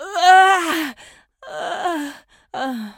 으아! 으아! 으아!